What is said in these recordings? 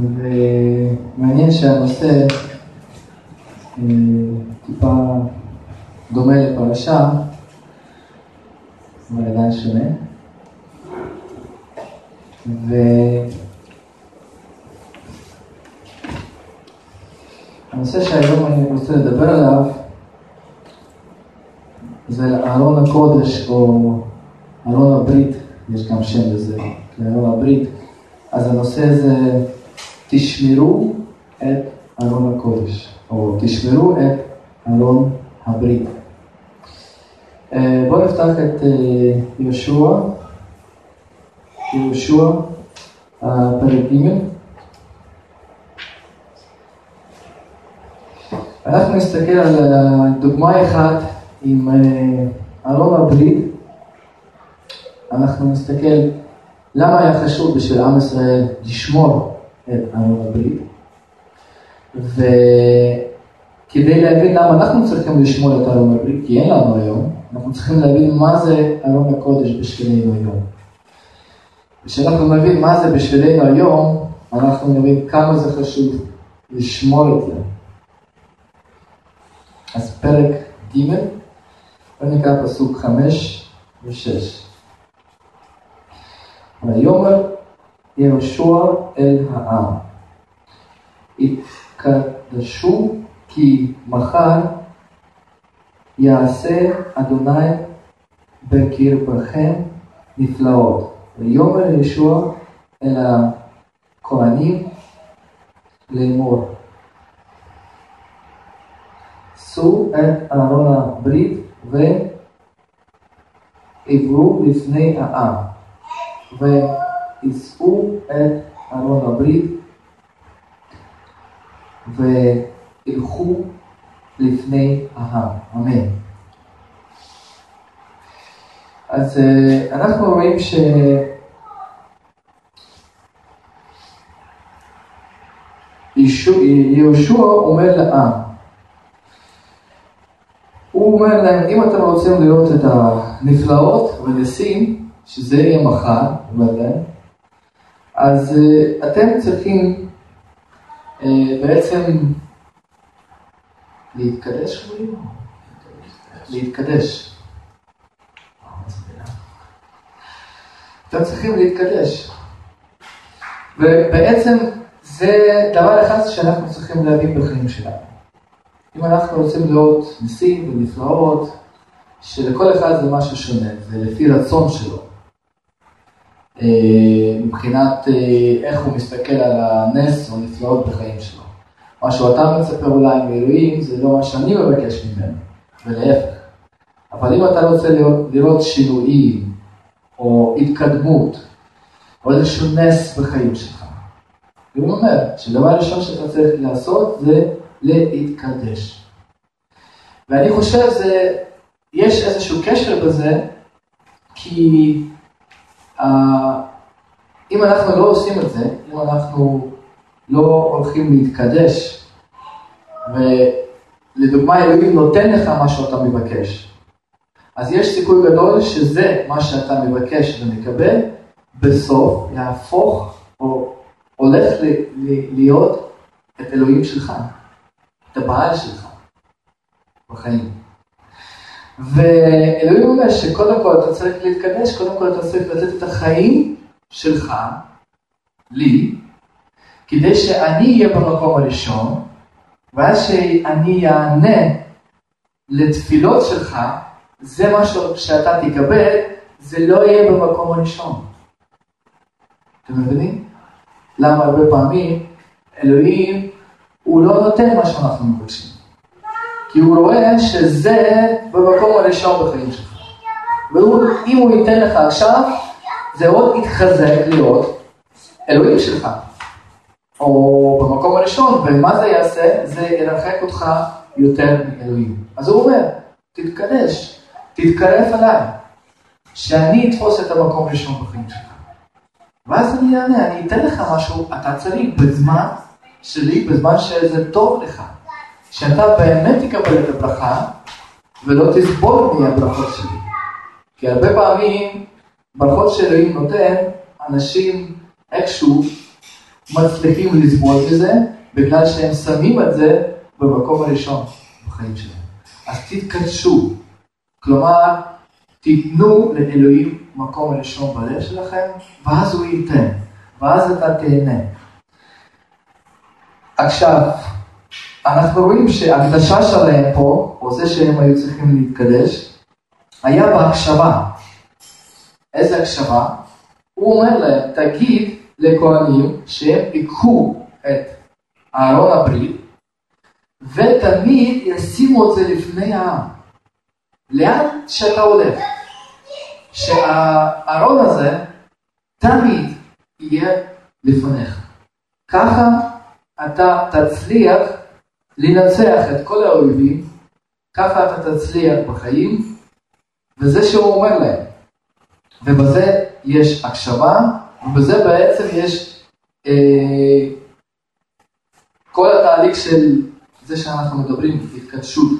ומעניין שהנושא אה, טיפה דומה לפרשה, אבל עדיין שונה. והנושא שהיום אני רוצה לדבר עליו זה ארון הקודש או ארון הברית, יש גם שם לזה, ארון הברית. אז הנושא זה תשמרו את ארון הקודש, או תשמרו את ארון הברית. אה, בואו נפתח את אה, יהושע, יהושע, פרק ג'. אנחנו נסתכל על דוגמה אחת עם אה, ארון הברית. אנחנו נסתכל למה היה חשוב בשביל עם ישראל לשמור הברית. וכדי להבין למה אנחנו צריכים לשמור את ארון הברית, כי אין לנו היום, אנחנו צריכים להבין מה זה ארון הקודש בשבילנו היום. כשאנחנו נבין מה זה בשבילנו היום, אנחנו נבין כמה זה חשוב לשמור את זה. אז פרק ג', בוא נקרא פסוק חמש ושש. ויאמר יהושע אל העם, התקדשו כי מחר יעשה אדוני בקרבכם נפלאות. ויאמר יהושע אל הכהנים לאמור, שאו את ארון הברית ועברו לפני העם. ויישאו את ארון הברית וילכו לפני העם. אמן. אז אה, אנחנו רואים ש... יהושע אומר לעם, הוא אומר להם, אם אתם רוצים לראות את הנפלאות וניסים, שזה יהיה מחר, בוודאי, אז uh, אתם צריכים uh, בעצם להתקדש? להתקדש. אתם צריכים להתקדש. ובעצם זה דבר אחד שאנחנו צריכים להבין בחיים שלנו. אם אנחנו רוצים לראות ניסים ונפלאות, שלכל אחד זה משהו שונה, זה לפי רצון שלו. אה, מבחינת אה, איך הוא מסתכל על הנס או נפלאות בחיים שלו. מה שאתה מצפה אולי מאלוהים זה לא מה שאני מבקש ממנו, ולהפך. אבל אם אתה רוצה לראות, לראות שינויים או התקדמות או איזשהו נס בחיים שלך, הוא אומר שדבר ראשון שאתה צריך לעשות זה להתקדש. ואני חושב שיש איזשהו קשר בזה, כי אם אנחנו לא עושים את זה, אם אנחנו לא הולכים להתקדש, ולדוגמה אלוהים נותן לך מה שאתה מבקש, אז יש סיכוי גדול שזה מה שאתה מבקש ומקבל, בסוף יהפוך או הולך להיות את אלוהים שלך, את הבעל שלך בחיים. ואלוהים אומר שקודם כל אתה צריך להתקדש, קודם כל אתה צריך לתת את החיים שלך, לי, כדי שאני אהיה במקום הראשון, ואז שאני אענה לתפילות שלך, זה מה שאתה תקבל, זה לא יהיה במקום הראשון. אתם מבינים? למה הרבה פעמים אלוהים, הוא לא נותן מה שאנחנו מבקשים. כי הוא רואה שזה במקום הראשון בחיים שלך. ואם הוא ייתן לך עכשיו, זה עוד יתחזק להיות אלוהים שלך. או במקום הראשון, ומה זה יעשה? זה ירחק אותך יותר מאלוהים. אז הוא אומר, תתקדש, תתקרב אליי, שאני אתפוס את המקום הראשון בחיים שלך. ואז אני אענה, אני אתן לך משהו, אתה צריך בזמן שלי, בזמן שזה טוב לך. שאתה באמת תקבל את הברכה ולא תסבול מהברכות שלי. כי הרבה פעמים ברכות שאלוהים נותן, אנשים איכשהו מצליחים לסבול מזה, בגלל שהם שמים את זה במקום הראשון בחיים שלהם. אז תתקדשו, כלומר, תיתנו לאלוהים מקום הראשון בלב שלכם, ואז הוא ייתן, ואז אתה תהנה. עכשיו, אנחנו רואים שהקדשה שלהם פה, או זה שהם היו צריכים להתקדש, היה בהקשבה. איזה הקשבה? הוא אומר להם, תגיד לכהנים שהם ייקחו את אהרון הברית, ותמיד ישימו את זה לפני העם. לאן שאתה הולך. שהארון הזה תמיד יהיה לפניך. ככה אתה תצליח לנצח את כל האויבים, ככה אתה תצליח בחיים, וזה שהוא אומר להם. ובזה יש הקשבה, ובזה בעצם יש אה, כל התהליך של זה שאנחנו מדברים, התקדשות,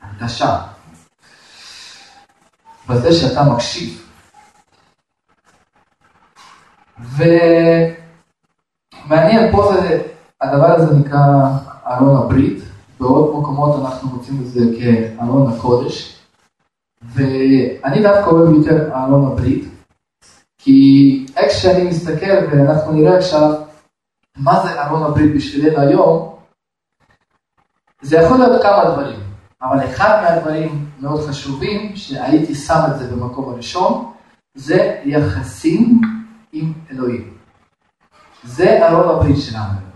הקדשה. בזה שאתה מקשיב. ומעניין, פה זה, הדבר הזה נקרא ארון הברית, בעוד מקומות אנחנו מוצאים את זה כארון הקודש, ואני דווקא אוהב יותר ארון הברית, כי איך שאני מסתכל, ואנחנו נראה עכשיו מה זה ארון הברית בשבילנו היום, זה יכול להיות כמה דברים. אבל אחד מהדברים מאוד חשובים, שהייתי שם את זה במקום הראשון, זה יחסים עם אלוהים. זה ארון הברית שלנו.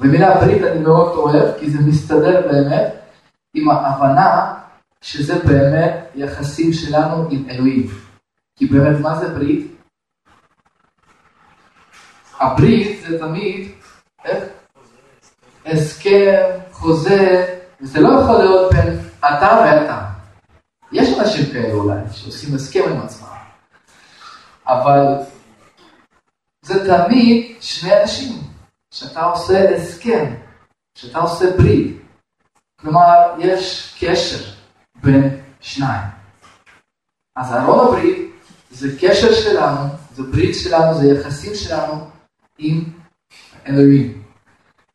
ומילה ברית אני מאוד אוהב, כי זה מסתדר באמת עם ההבנה שזה באמת יחסים שלנו עם אלוהים. כי באמת, מה זה ברית? הברית זה תמיד, איך? הסכם, חוזה, וזה לא יכול להיות בין אתה ואתה. יש אנשים כאלה אולי, שעושים הסכם עם עצמם, אבל זה תמיד שני אנשים, שאתה עושה הסכם, שאתה עושה ברית. כלומר, יש קשר בין שניים. אז ארון הברית זה קשר שלנו, זה ברית שלנו, זה יחסים שלנו עם אלוהים.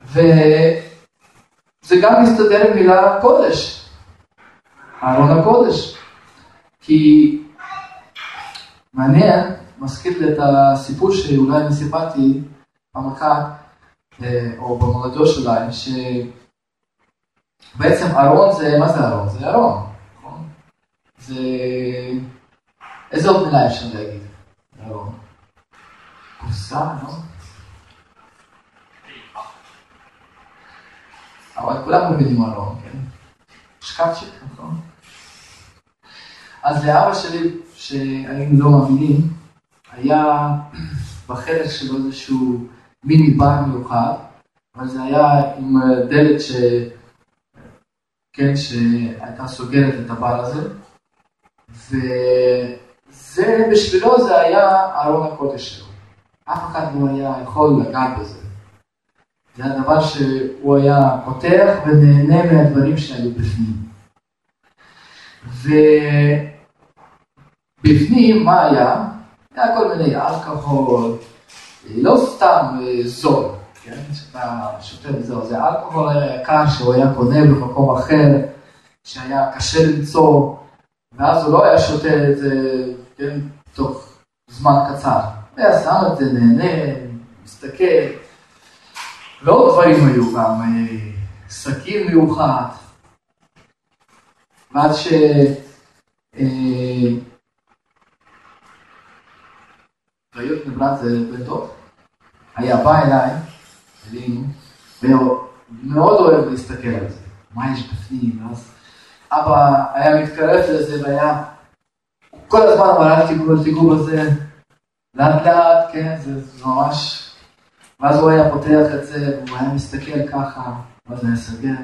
וזה גם מסתדר עם מילה קודש. ארון הקודש. כי מעניין, מזכיר לי את הסיפור שאולי אני סיפרתי אה, או במולדו שלי, שבעצם ארון זה, מה זה ארון? זה ארון, נכון? זה... איזה עוד מילה אפשר להגיד? ארון. קופסה, לא? אבל כולם מבינים ארון, כן? שקפצ'יק, נכון? אז לאבא שלי, שהיינו לא מאמינים, היה בחדר שלו איזשהו מיני בר מיוחד, אבל זה היה עם דלת ש... כן, שהייתה סוגרת את הבר הזה, וזה בשבילו זה היה ארון הקודש שלו. אף אחד לא היה יכול לגעת בזה. זה הדבר שהוא היה פותח ונהנה מהדברים שהיו בפנים. ובפנים מה היה? היה כל מיני אלכוהול, לא סתם אה, זול, כן? שאתה שותה וזהו, זה אלכוהול יקר שהוא היה קונה במקום אחר, שהיה קשה למצוא, ואז הוא לא היה שותה את זה, כן, תוך זמן קצר. היה שם את זה, נהנה, מסתכל, ועוד דברים היו גם, אה, סכין מיוחד, ועד ש... והיות נבלת זה דוד, היה בא אליי, אלינו, ומאוד אוהב להסתכל על זה, מה יש בפנים, ואז אבא היה מתקרב לזה והיה כל הזמן אמר אל תיגעו, אל תיגעו בזה, לאט לאט, כן, זה ממש, ואז הוא היה פותח את זה, והוא היה מסתכל ככה, ואז היה סגר,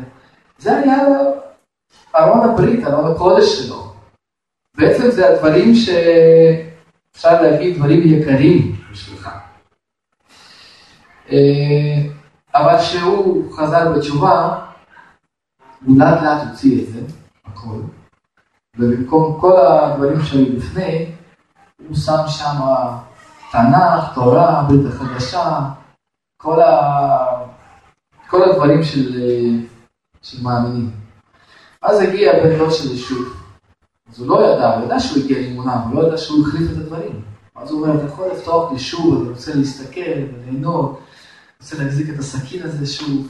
זה היה ארון הברית, ארון הקודש שלו. בעצם זה הדברים שאפשר להגיד דברים יקרים בשבילך. אה, אבל כשהוא חזר בתשובה, הוא לאט לאט הוציא את זה, הכל, ובמקום כל הדברים שהיו לפני, הוא שם שם תנ"ך, תורה, ברית החדשה, כל, ה... כל הדברים של, של מאמינים. אז הגיע בן דוד של ישוב. אז הוא לא ידע, הוא ידע שהוא הגיע לאמונה, הוא לא ידע שהוא החליף את הדברים. אז הוא אומר, אתה יכול לפתוח לי שוב, אני רוצה להסתכל וליהנות, רוצה להחזיק את הסכין הזה שוב.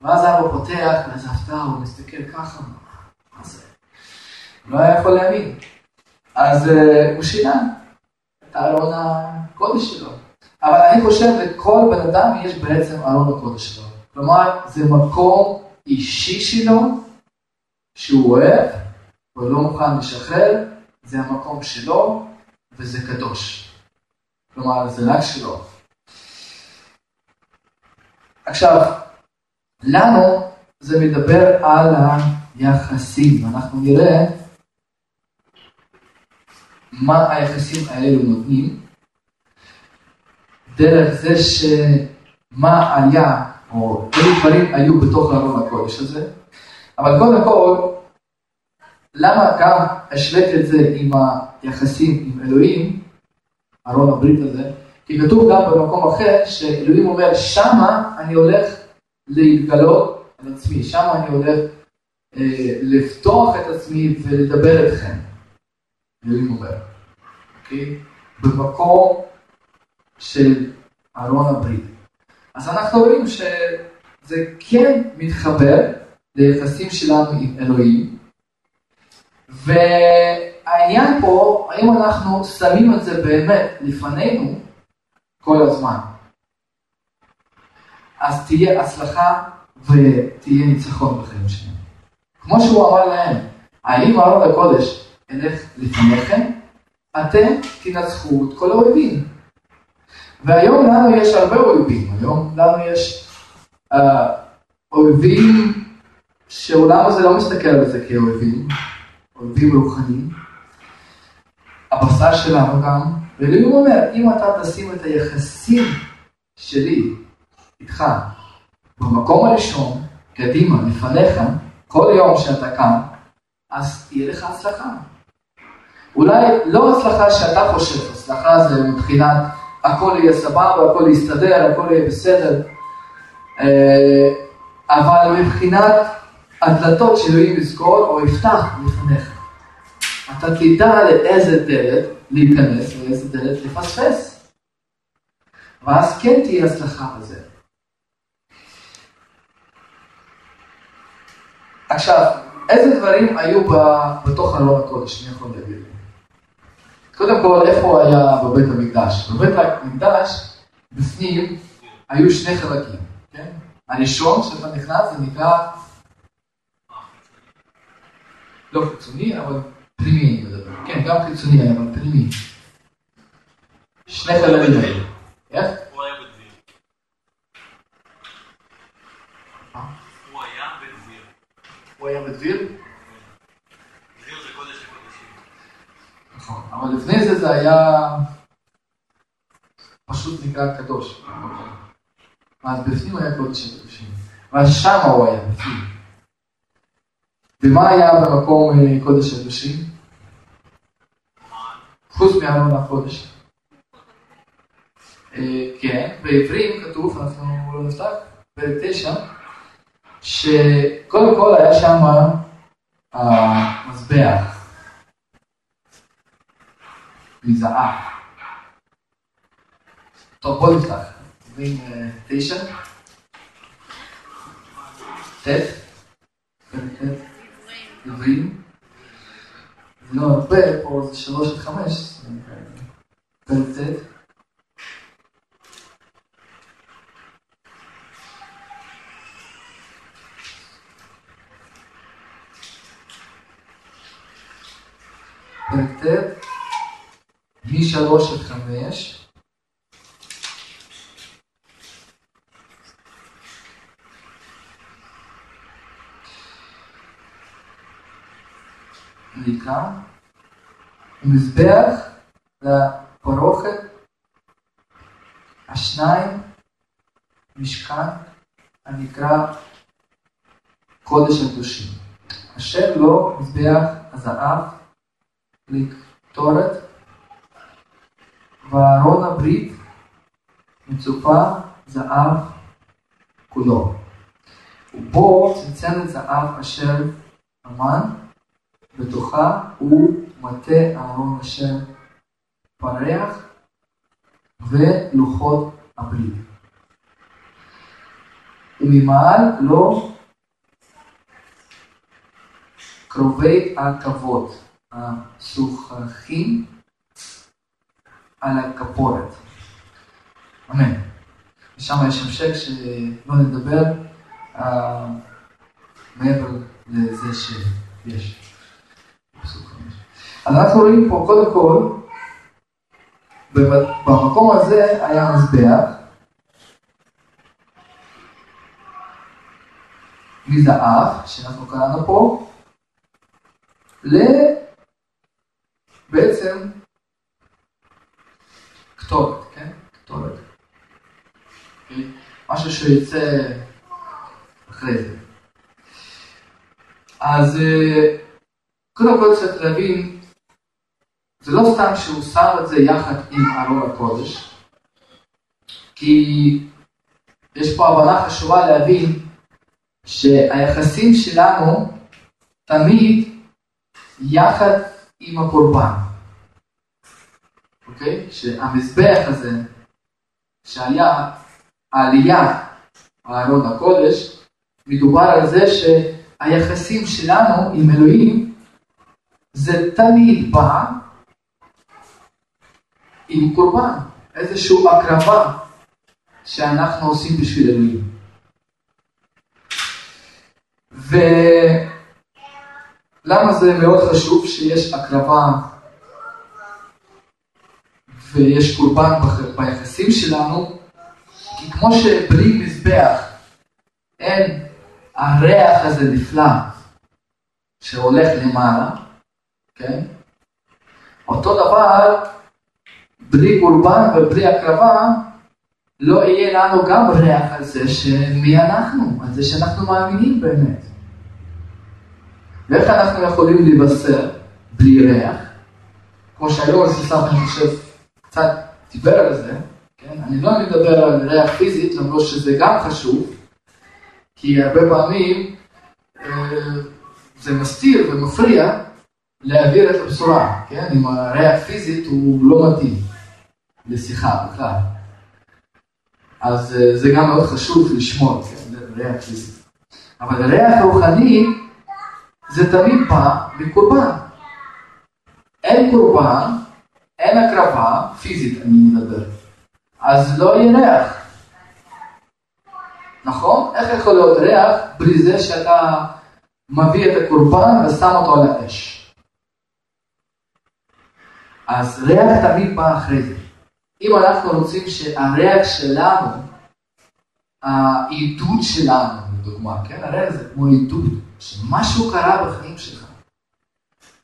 ואז אבא פותח, ואיזה הפתעה, הוא מסתכל ככה, מה זה? הוא לא היה יכול להאמין. אז uh, הוא שינה את ארון הקודש שלו. אבל אני חושב לכל בן אדם יש בעצם ארון הקודש שלו. כלומר, זה מקום אישי שלו, שהוא אוהב, הוא לא מוכן לשחרר, זה המקום שלו, וזה קדוש. כלומר, זה רק שלו. עכשיו, לנו זה מדבר על היחסים, אנחנו נראה מה היחסים האלו נותנים, דרך זה שמה היה, או איזה דברים היו בתוך ארון הקודש הזה, אבל קודם כל, למה גם השוויתי את זה עם היחסים עם אלוהים, ארון הברית הזה, כי כתוב גם במקום אחר שאלוהים אומר, שמה אני הולך להתגלות על עצמי, שמה אני הולך אה, לפתוח את עצמי ולדבר אתכם. אלוהים אומר, אוקיי? במקום של ארון הברית. אז אנחנו רואים שזה כן מתחבר ליחסים שלנו עם אלוהים, והעניין פה, האם אנחנו שמים את זה באמת לפנינו כל הזמן. אז תהיה הצלחה ותהיה ניצחון בחיים שלנו. כמו שהוא אמר להם, האם ארון הקודש ילך לפניכם? אתם תנצחו את כל האויבים. והיום לנו יש הרבה אויבים, היום לנו יש uh, אויבים שהעולם הזה לא מסתכל על זה כאויבים, אויבים רוחניים. הבשר שלנו גם, ואלוהים אומר, אם אתה תשים את היחסים שלי איתך במקום הראשון, קדימה, לפניך, כל יום שאתה קם, אז תהיה לך הצלחה. אולי לא הצלחה שאתה חושב, הצלחה זה מבחינת הכל יהיה סבבה, הכל יסתדר, הכל יהיה בסדר, אה, אבל מבחינת הדלתות שאלוהים יסגור או יפתח לפניך. אתה תדע לאיזה דלת להיכנס ולאיזה דלת לפספס. ואז כן תהיה הצלחה בזה. עכשיו, איזה דברים היו בתוך ארון הקודש, אני יכול להגיד? קודם כל, איפה הוא היה בבית המקדש? בבית המקדש, בפנים, היו שני חלקים, כן? הראשון שאתה נכנס זה נקרא, לא חיצוני, אבל פנימי אני מדבר, כן, גם חיצוני, אבל פנימי. שני חלקים האלה. איך? הוא היה בדביר. הוא היה בדביר. הוא היה בדביר? נכון, אבל לפני זה זה היה פשוט נקרא קדוש. אז בפנים היה קודש הקדושים. ואז שם הוא היה בפנים. ומה היה במקום אה, קודש הקדושים? חוץ מארון הקודש. אה, כן, בעברים כתוב, אנחנו לא נפתח, פרק תשע, שקודם כל היה שם המזבח. מזהב. טוב, בוא נפתח. עוברים אה, תשע. ט', פרק ט', עברים. זה לא הרבה, פה זה שלוש עד חמש. פרק ט'. פרק ט', משלוש עד חמש. נקרא מזבח לפרוכת השניים משכן הנקרא קודש הקדושים, אשר לו מזבח הזהב לקטורת וארון הברית מצופה זהב כולו. ובו צנצנת זהב אשר אמן, בתוכה הוא מטה אהרון אשר פרח ולוחות הברית. וממעל לו קרובי הכבוד השוחחים על הכפורת. אמן. ושם יש המשך שלא נדבר uh, מעבר לזה שיש. אנחנו רואים פה קודם כל, במקום הזה היה מזבח מזהב, שאנחנו קראנו פה, לבעצם כתובת, כן? כתובת. משהו שיוצא אחרי זה. אז אה, קודם כל צריך להבין, זה לא סתם שהוא שם את זה יחד עם ארון הקודש, כי יש פה הבנה חשובה להבין שהיחסים שלנו תמיד יחד עם הקורבן. אוקיי? שהמזבח הזה, שהיה העלייה בארון הקודש, מדובר על זה שהיחסים שלנו עם אלוהים זה תמיד בא עם קורבן, איזושהי הקרבה שאנחנו עושים בשביל אלוהים. ולמה זה מאוד חשוב שיש הקרבה ויש קורבן ביחסים שלנו? כי כמו שבלי מזבח אין הריח הזה נפלא שהולך למעלה, כן? אותו דבר, בלי קורבן ובלי הקרבה, לא יהיה לנו גם ריח על זה שמי אנחנו, על זה שאנחנו מאמינים באמת. ואיך אנחנו יכולים לבשר בלי ריח? כמו שהיום הסיסם, אני חושב, קצת דיבר על זה, כן? אני לא מדבר על ריח פיזית, למרות שזה גם חשוב, כי הרבה פעמים אה, זה מסתיר ומפריע להעביר את הבשורה, כן? אם הריח פיזית הוא לא מתאים לשיחה בכלל. אז אה, זה גם מאוד חשוב לשמור, כן? ריח פיזית. אבל ריח רוחני זה תמיד בא מקורבן. אין קורבן, אין הקרבה, פיזית אני מדבר, אז לא יהיה ריח. נכון? איך יכול להיות ריח בלי זה שאתה מביא את הקורבן ושם אותו על האש? אז ריח תמיד בא אחרי זה. אם אנחנו רוצים שהריח שלנו, העידוד שלנו, לדוגמה, כן? הריח זה כמו עידוד, שמשהו קרה בחיים שלך.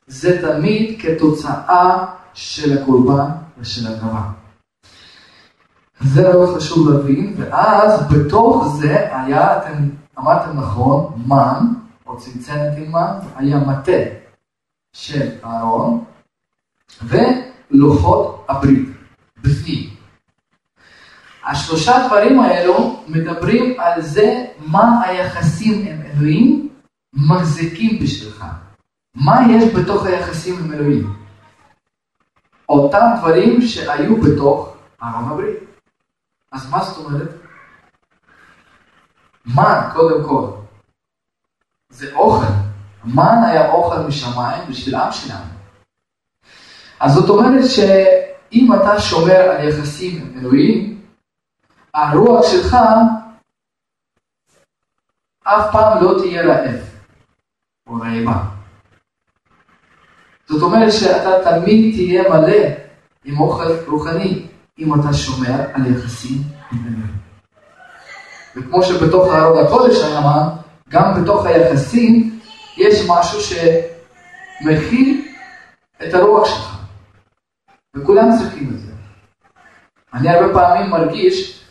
זה תמיד כתוצאה של הקורבן ושל הגבה. זה מאוד חשוב להבין, ואז בתוך זה היה, אתם אמרתם נכון, מן, או צנצנת עם מן, היה מטה של אהרון, ולוחות הברית, בפנים. השלושה דברים האלו מדברים על זה מה היחסים עם אלוהים מחזיקים בשבילך. מה יש בתוך היחסים עם אלוהים? אותם דברים שהיו בתוך ארון הברית. אז מה זאת אומרת? מן, קודם כל, זה אוכל. מן היה אוכל משמיים בשביל עם שלנו. אז זאת אומרת שאם אתה שומר על יחסים אלוהים, הרוח שלך אף פעם לא תהיה רעב או רעבה. זאת אומרת שאתה תמיד תהיה מלא עם אוכל רוחני, אם אתה שומר על יחסים אלוהים. וכמו שבתוך הארון הקודש מה, גם בתוך היחסים יש משהו שמכיל את הרוח שלך. וכולם צריכים את זה. אני הרבה פעמים מרגיש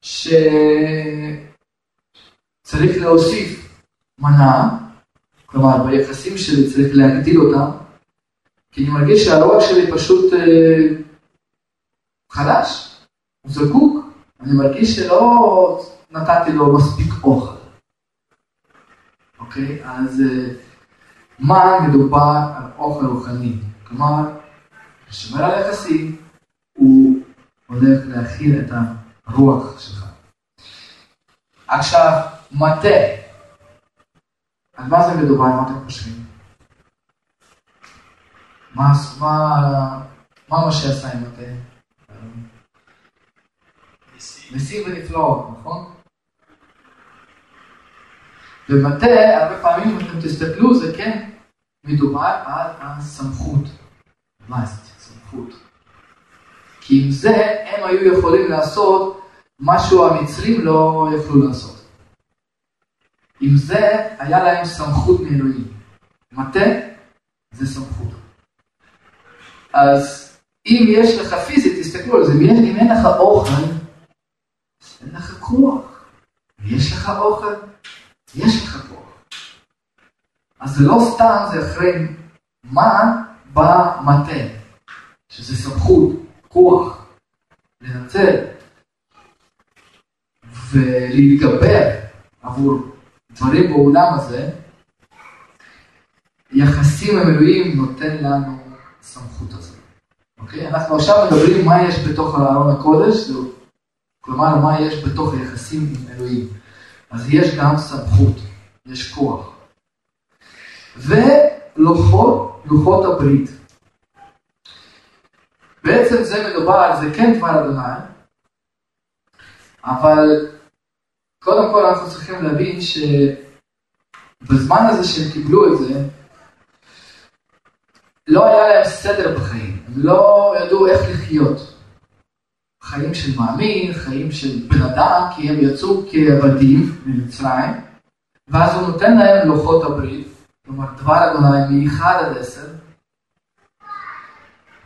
שצריך להוסיף מנה, כלומר ביחסים שלי צריך להגדיל אותם, כי אני מרגיש שהרוח שלי פשוט אה, חלש, הוא זקוק אני מרגיש שלא נתתי לו מספיק אוכל. אוקיי? אז אה, מה מדובר על אוכל רוחני? כלומר, שומר על יחסים, הוא הולך להכיל את הרוח שלך. עכשיו, מטה. על מה זה מדובר? מה אתם חושבים? מה, מה, מה משה עשה עם מטה? ניסים ונפלאות, נכון? במטה, הרבה פעמים, אם אתם תסתכלו, זה כן מדובר על הסמכות. מאסט, סמכות. כי עם זה הם היו יכולים לעשות משהו המצרים לא יכלו לעשות. עם זה היה להם סמכות מאלוהים. מטה זה סמכות. אז אם יש לך פיזית, תסתכלו על זה, אם אין לך אוכל, אין לך כוח. יש לך אוכל, יש לך כוח. אז זה לא סתם, זה אחרי מה במטה, שזה סמכות, כוח, לנצל ולהתגבר עבור דברים בעולם הזה, יחסים אלוהים נותן לנו סמכות הזאת. אוקיי? אנחנו עכשיו מדברים מה יש בתוך ארון הקודש, כלומר מה יש בתוך היחסים עם אלוהים. אז יש גם סמכות, יש כוח. ולוחות, לוחות הברית. בעצם זה מדובר, זה כן דבר אדוני, אבל קודם כל אנחנו צריכים להבין שבזמן הזה שהם קיבלו את זה, לא היה להם סדר בחיים, הם לא ידעו איך לחיות. חיים של מאמין, חיים של בן אדם, כי הם יצאו כעבדים ממצרים, ואז הוא נותן להם לוחות הברית, כלומר דבר אדוני מ-1 עד 10,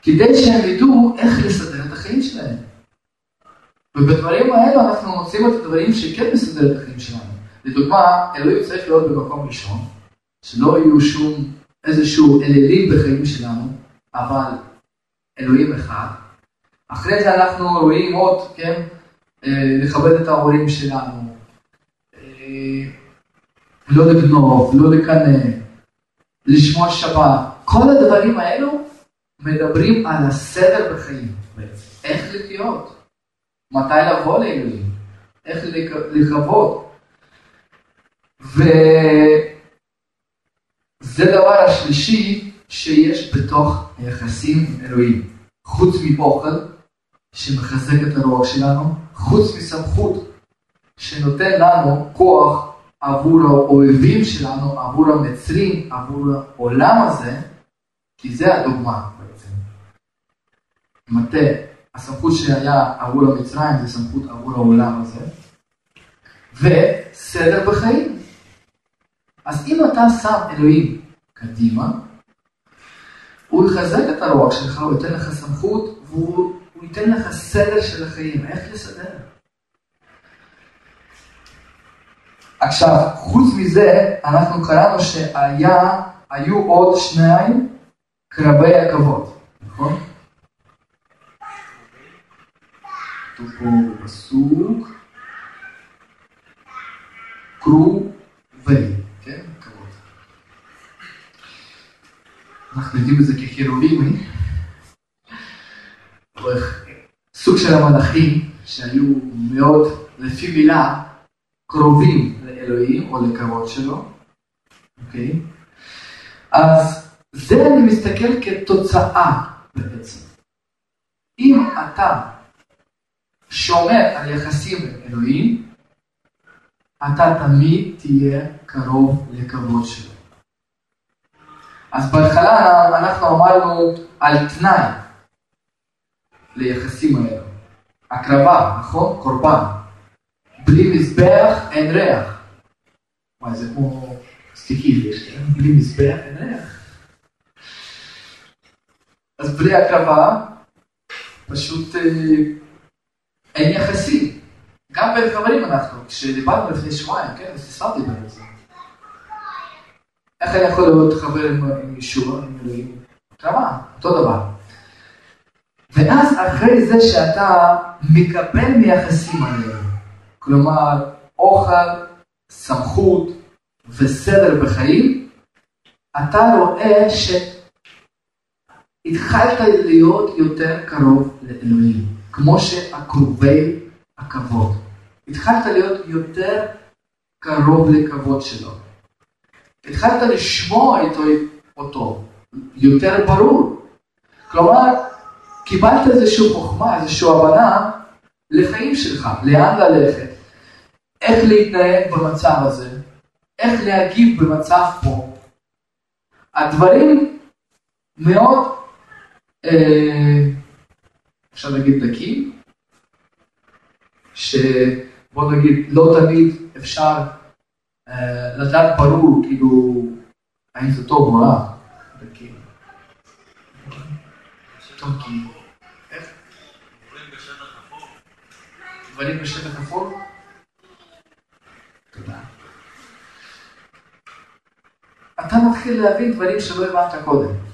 כדי שהם ידעו איך לסדר את החיים שלהם. ובדברים האלו אנחנו מוצאים את הדברים שכן מסדר את החיים שלנו. לדוגמה, אלוהים צריך להיות במקום ראשון, שלא יהיו שום איזשהו אלילים בחיים שלנו, אבל אלוהים אחד. אחרי זה אנחנו רואים עוד, כן, אה, לכבד את ההורים שלנו, אה, לא לגנוב, לא לקנא, לשמוע שבת. כל הדברים האלו מדברים על הסדר בחיים, איך לחיות. מתי לבוא לאלוהים, איך לכבוד. וזה דבר השלישי שיש בתוך היחסים עם אלוהים. חוץ מאוכל, שמחזק את הרוח שלנו, חוץ מסמכות, שנותן לנו כוח עבור האויבים שלנו, עבור המצרים, עבור העולם הזה, כי זה הדוגמה. מטה הסמכות שהיה עבור המצרים זה סמכות עבור העולם הזה, וסדר בחיים. אז אם אתה שם אלוהים קדימה, הוא יחזק את הרוח שלך, הוא ייתן לך סמכות, והוא ייתן לך סדר של החיים, איך לסדר. עכשיו, חוץ מזה, אנחנו קראנו שהיו עוד שניים קרבי עכבות, נכון? כתוב פה בפסוק, קרו וי, כן? כבוד. אנחנו יודעים את זה כחירובימי, סוג של המלאכים שהיו מאוד, לפי מילה, קרובים לאלוהים או לכבוד שלו, אוקיי? אז זה אני מסתכל כתוצאה בעצם. אם אתה שומר על יחסים עם אלוהים, אתה תמיד תהיה קרוב לכבוד שלו. אז בהתחלה אנחנו אמרנו על תנאי ליחסים האלו. הקרבה, נכון? קורבן. בלי מזבח אין ריח. וואי, זה כמו סטיקילי, כן? בלי מזבח אין ריח. אז בלי הקרבה, פשוט אין יחסים. גם בין חברים אנחנו, כשדיברנו לפני שבועיים, כן, אז סיסרתי בין זה. איך אני יכול להיות חבר עם ישוע, עם אלוהים? כמה? אותו דבר. ואז אחרי זה שאתה מקבל מיחסים האלה, כלומר אוכל, סמכות וסדר בחיים, אתה רואה שהתחלת להיות יותר קרוב לאלוהים, כמו שהקרובי הכבוד. התחלת להיות יותר קרוב לכבוד שלו. התחלת לשמוע איתו, אותו יותר ברור. כלומר, קיבלת איזושהי חוכמה, איזושהי הבנה לחיים שלך, לאן ללכת, איך להתנהג במצב הזה, איך להגיב במצב פה. הדברים מאוד, אה, אפשר להגיד דקים, שבוא נגיד לא תמיד אפשר אה, לדעת ברור כאילו האם זה טוב או רע. דקים. דברים בשטח אפור? תודה. אתה מתחיל להבין דברים שלא הבנת קודם.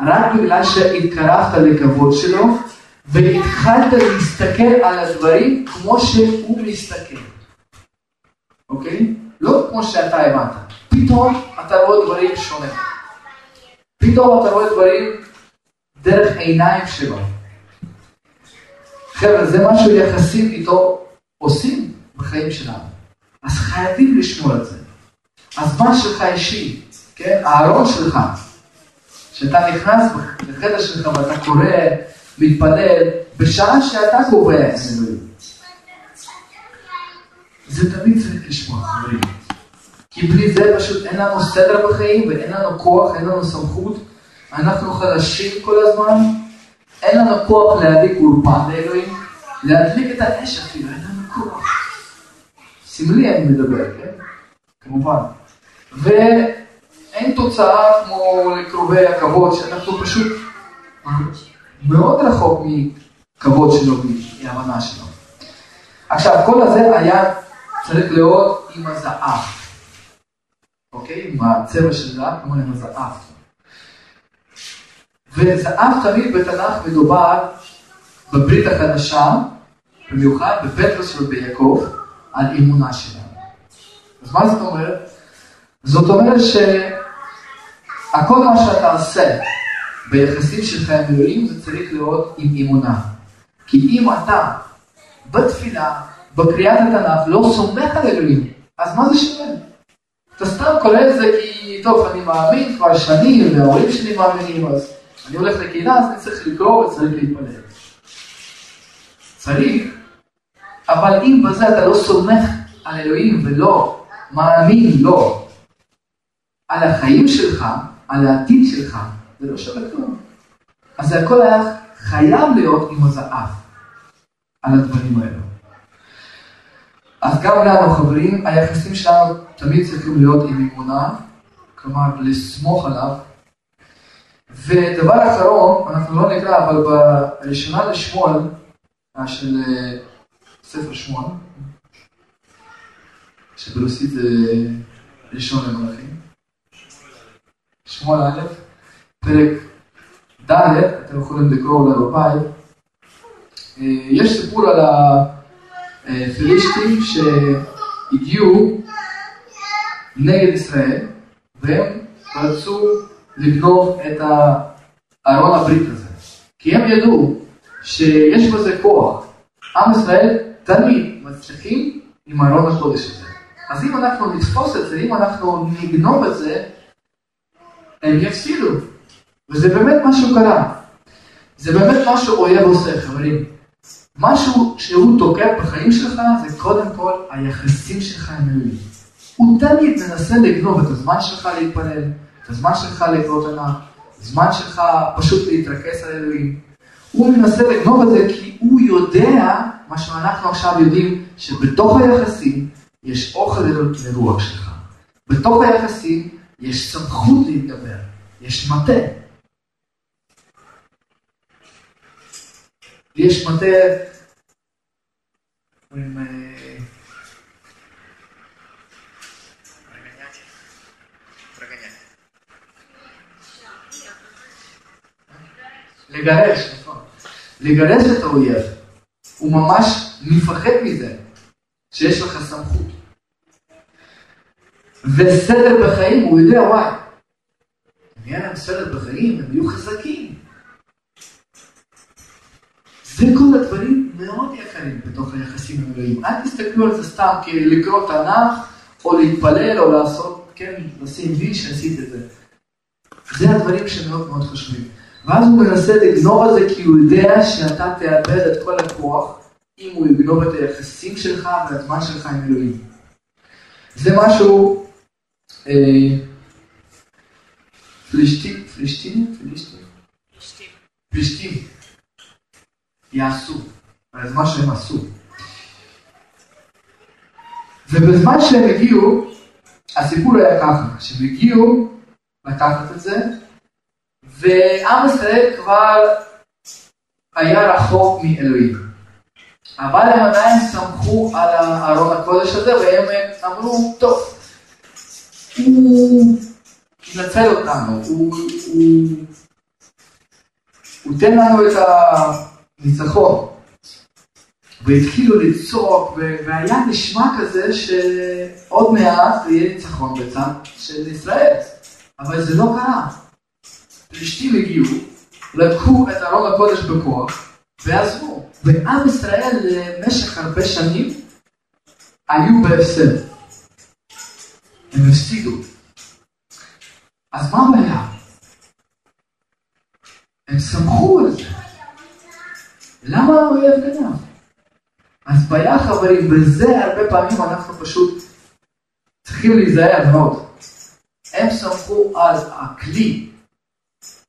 רק בגלל שהתקרבת לכבוד שלו והתחלת להסתכל על הדברים כמו שהוא מסתכל. אוקיי? לא כמו שאתה הבנת. פתאום אתה רואה דברים שונה. פתאום אתה רואה דברים דרך עיניים שלו. חבר'ה, זה משהו יחסים איתו עושים בחיים שלנו. אז חייבים לשמור על זה. הזמן שלך אישי, כן? הארון שלך, שאתה נכנס לחדר שלך ואתה קורא, מתפלל, בשעה שאתה קובע את אלוהים. זה תמיד צריך לשמוע, חברים. כי בלי זה פשוט אין לנו סדר בחיים ואין לנו כוח, אין לנו סמכות. אנחנו חלשים כל הזמן, אין לנו כוח להדליק אולפן לאלוהים, להדליק את האש אפילו, אין לנו כוח. סמלי אני מדבר, כן? כמובן. ואין תוצאה כמו לקרובי הכבוד, שאנחנו פשוט מאוד רחוק מכבוד שלו, מהבנה שלו. עכשיו, כל הזה היה צריך להיות עם הזהב, אוקיי? עם הצבע של זהב, כמו עם הזהב. וזהב תמיד בתנ"ך מדובר בברית החדשה, במיוחד בפטרוס וביעקב, על אמונה שלנו. אז מה זאת אומרת? זאת אומרת שהכל מה שאתה עושה ביחסים שלך עם אלוהים זה צריך להיות עם אמונה. כי אם אתה בתפילה, בקריאת התנ"ך, לא סומך על אלוהים, אז מה זה שווה? אתה סתם קורא את זה כי, טוב, אני מאמין כבר שנים, וההורים שלי מאמינים, אז אני הולך לקהילה, אז אני צריך לקרוא וצריך להתפלל. צריך, אבל אם בזה אתה לא סומך על אלוהים ולא מאמין לו, על החיים שלך, על העתיד שלך, זה לא שווה כלום. אז זה הכל היה חייב להיות עם הזהב על הדברים האלו. אז גם לנו חברים, היחסים שלנו תמיד צריכים להיות עם אמונה, כלומר לסמוך עליו. ודבר אחרון, אנחנו לא נקרא, אבל בראשונה לשמואל, אה, של אה, ספר שמואל, שברוסית זה ראשון למלאכים, שמואל א', פרק ד', אתם יכולים לקרוא אולי בבית, אה, יש סיפור על הפלישתים שהגיעו נגד ישראל, והם רצו לגנוב את ארון הברית הזה. כי הם ידעו שיש בזה כוח. עם ישראל תמיד מצליחים עם ארון הקודש הזה. אז אם אנחנו נתפוס את זה, אם אנחנו נגנוב את זה, הם יפסידו. וזה באמת מה שקרה. זה באמת מה שאויב עושה, חברים. משהו שהוא תוקף בחיים שלך זה קודם כל היחסים שלך עם אלוהים. הוא תמיד מנסה לגנוב את הזמן שלך להתפלל, את הזמן שלך לקרוא תנ"ך, הזמן שלך פשוט להתרכז על אלוהים. הוא מנסה לגנוב את זה כי הוא יודע מה שאנחנו עכשיו יודעים, שבתוך היחסים יש אוכל לרוח שלך. בתוך היחסים יש סמכות להתגבר, יש מטה. יש מטה עם... לגרש, נכון. לגרש את האויב. הוא ממש מפחד מזה, שיש לך סמכות. וסדר בחיים, הוא יודע, וואי, אם יהיה להם סדר בחיים, הם יהיו חזקים. זה כל הדברים מאוד יקרים בתוך היחסים עם אלוהים. אל תסתכלו על זה סתם כלקרוא תנ"ך, או להתפלל, או לעשות, כן, לשים וי שעשית את זה. זה הדברים שמאוד מאוד חשובים. ואז הוא מנסה לגנוב על זה כי הוא יודע שאתה תאבד את כל הכוח אם הוא יגנוב את היחסים שלך והזמן שלך עם אלוהים. זה משהו אה, פלישתים, פלישתים, פלישתים, יעשו, זה מה שהם עשו. ובזמן שהם הגיעו, הסיפור היה ככה, שהם הגיעו לקחת את זה, ועם ישראל כבר היה רחוק מאלוהים. אבל הם עדיין סמכו על הארון הקודש הזה, והם אמרו, טוב, הוא ינצל אותנו, הוא, הוא, הוא תן לנו את הניצחון. והתחילו לצעוק, והיה נשמע כזה שעוד מעט יהיה ניצחון בצד של ישראל. אבל זה לא קרה. פלישתים הגיעו, לקחו את ארון הקודש בכוח, ועזבו. ועם ישראל למשך הרבה שנים היו בהפסד. הם הפסידו. אז מה הבעיה? הם סמכו על זה. למה האויב גנב? אז בעיה חברים, בזה הרבה פעמים אנחנו פשוט צריכים להיזהר מאוד. הם סמכו על הכלי,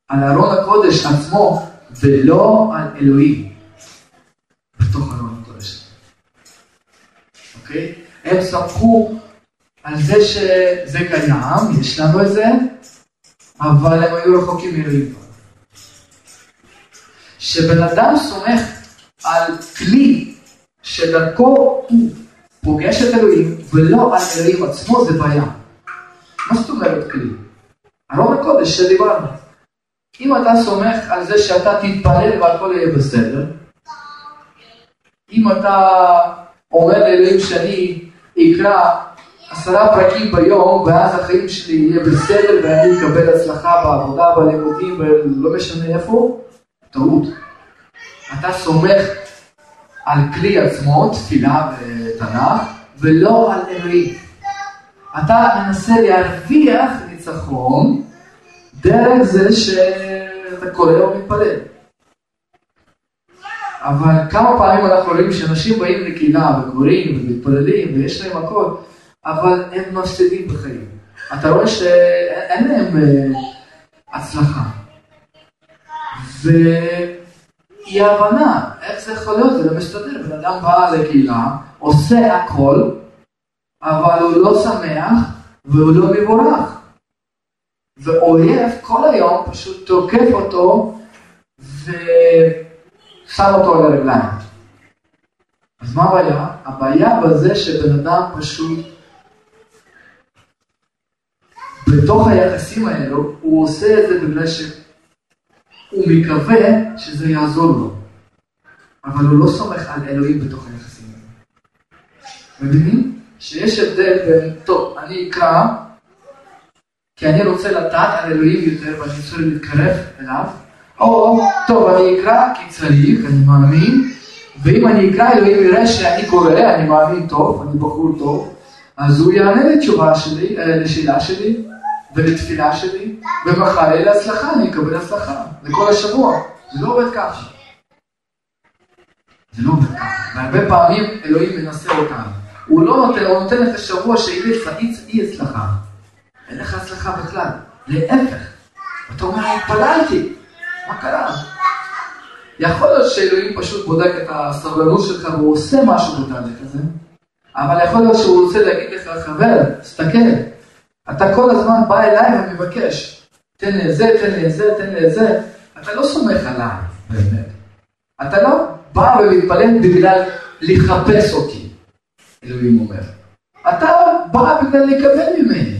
על ארון הקודש עצמו, ולא על אלוהים בתוך ארון הקודש. אוקיי? הם סמכו על זה שזה קיים, יש לנו את זה, אבל הם היו רחוקים מאלוהים. כשבן אדם סומך על כלי שדרכו הוא פוגש את אלוהים ולא על אלוהים עצמו, זה בעיה. מה זאת אומרת כלי? ארון הקודש שדיברנו. אם אתה סומך על זה שאתה תתפלל והכל יהיה בסדר, אם אתה אומר לאלוהים שאני אקרא עשרה פרקים ביום, ואז החיים שלי יהיה בסדר ואני אקבל הצלחה בעבודה, בלימודים, ולא משנה איפה, טעות. אתה סומך על כלי עצמו, תפילה ותנ"ך, ולא על אלוהים. אתה מנסה להרוויח ניצחון דרך זה שאתה קורא או מתפלל. אבל כמה פעמים אנחנו רואים שאנשים באים לקהילה וקוראים ומתפללים ויש להם הכל, אבל הם מפסידים בחיים. אתה רואה שאין להם uh, הצלחה. ואי הבנה, איך זה יכול להיות, זה לא מסתדר. בן אדם בא לקהילה, עושה הכל, אבל הוא לא שמח והוא לא מבורך. ואויב כל היום פשוט תוקף אותו ושם אותו על הרגליים. אז מה הבעיה? הבעיה בזה שבן אדם פשוט בתוך היחסים האלו הוא עושה את זה בגלל שהוא מקווה שזה יעזור לו. אבל הוא לא סומך על אלוהים בתוך היחסים האלה. מבינים? שיש הבדל בין, טוב, אני אקרא כי אני רוצה לדעת על אלוהים יותר ואני רוצה להתקרב אליו, או, טוב, אני אקרא כי צריך, אני מאמין, ואם אני אקרא אלוהים יראה שאני קורא, אני מאמין טוב, אני בחור טוב, אז הוא יענה לתשובה שלי, אה, לשאלה שלי ולתפילה שלי, ומחר יהיה להצלחה, אני אקבל הצלחה, לכל השבוע. זה לא עובד ככה. זה לא עובד ככה. והרבה פעמים אלוהים מנסה אותנו. הוא לא נותן, הוא נותן את השבוע שיהיה אי הצלחה. אין לך הצלחה בכלל. להפך. אתה אומר, התפללתי, מה קרה? יכול להיות שאלוהים פשוט בודק את הסבלנות שלך והוא עושה משהו בתהליך הזה, אבל יכול להיות שהוא רוצה להגיד לך, חבר, תסתכל, אתה כל הזמן בא אליי ומבקש, תן לי את זה, תן לי את זה, תן לי את זה, אתה לא סומך עליי, באמת. אתה לא בא ומתפלל בגלל לחפש אותי, אלוהים אומר. אתה בא בגלל לקבל ממני.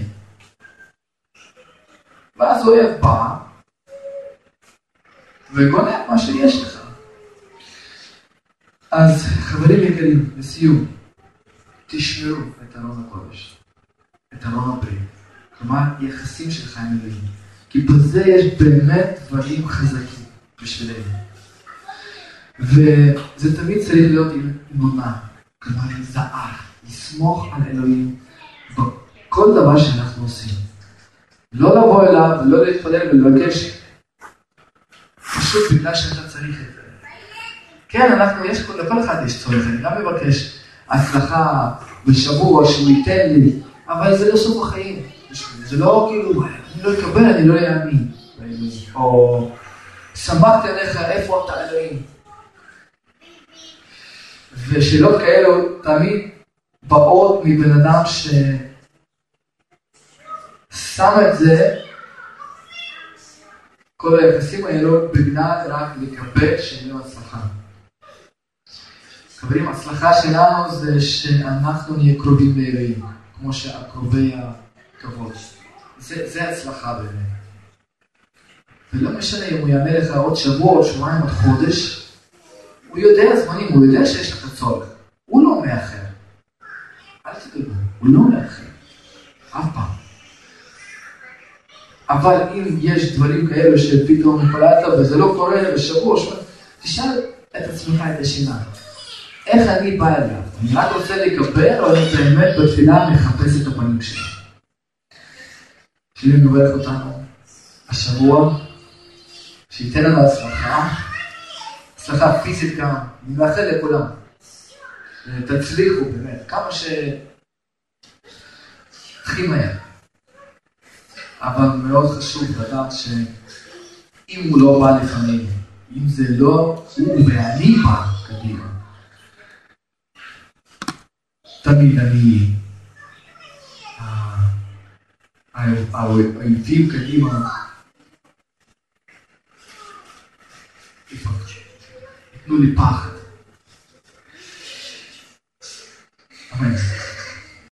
ואז אוהב בא, וגונב מה שיש לך. אז חברים יקרים, לסיום, תשמרו את ארון הקודש, את ארון הברית, כלומר יחסים שלך עם אלוהים, כי בזה יש באמת דברים חזקים בשבילנו. וזה תמיד צריך להיות עם אמונה, כלומר עם זער, לסמוך על אלוהים בכל דבר שאנחנו עושים. לא לבוא אליו ולא להתפלל ולבקש פשוט בגלל שאתה צריך את זה. כן, אנחנו, יש, לכל אחד יש צורך, אני גם מבקש הצלחה בשבוע שהוא ייתן לי, אבל זה לא סוף החיים. זה לא כאילו, אני לא אקבל, אני לא אאמין. או שמחתי עליך, איפה אתה אלוהים? ושאלות כאלו תמיד באות מבן אדם ששם את זה, כל היחסים האלו, בגלל רק לקבל שאין לו הצלחה. חברים, הצלחה שלנו זה שאנחנו נהיה קרובים לאלוהים, כמו שהקרובי הכבוד. זה, זה הצלחה באמת. ולא משנה אם הוא יענה לך עוד שבוע, עוד שבועיים, עוד חודש, הוא יודע זמנים, הוא יודע שיש לך צורך. הוא לא מאחר. אל תדאגו, הוא לא מאחר. אף פעם. אבל אם יש דברים כאלה שפתאום התפללת וזה לא קורה בשבוע, תשאל את עצמך את השאלה. איך אני בא אליו? אני רק רוצה לקבל, או אני באמת בתפילה מחפש את הפנים שלו? שיהיה מברך אותנו השבוע, שייתן לנו הצלחה, הצלחה פיזית גם, אני מאחל לכולם. תצליחו באמת, כמה ש... הכי מהר. אבל מאוד חשוב לדעת שאם הוא לא בא לפעמים, אם זה לא הוא ואני בא קדימה, תמיד אני al, al, al film e tinha. Não lhe parra. Amém.